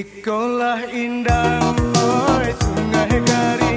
Ikolah indah, oi sungai Karinggi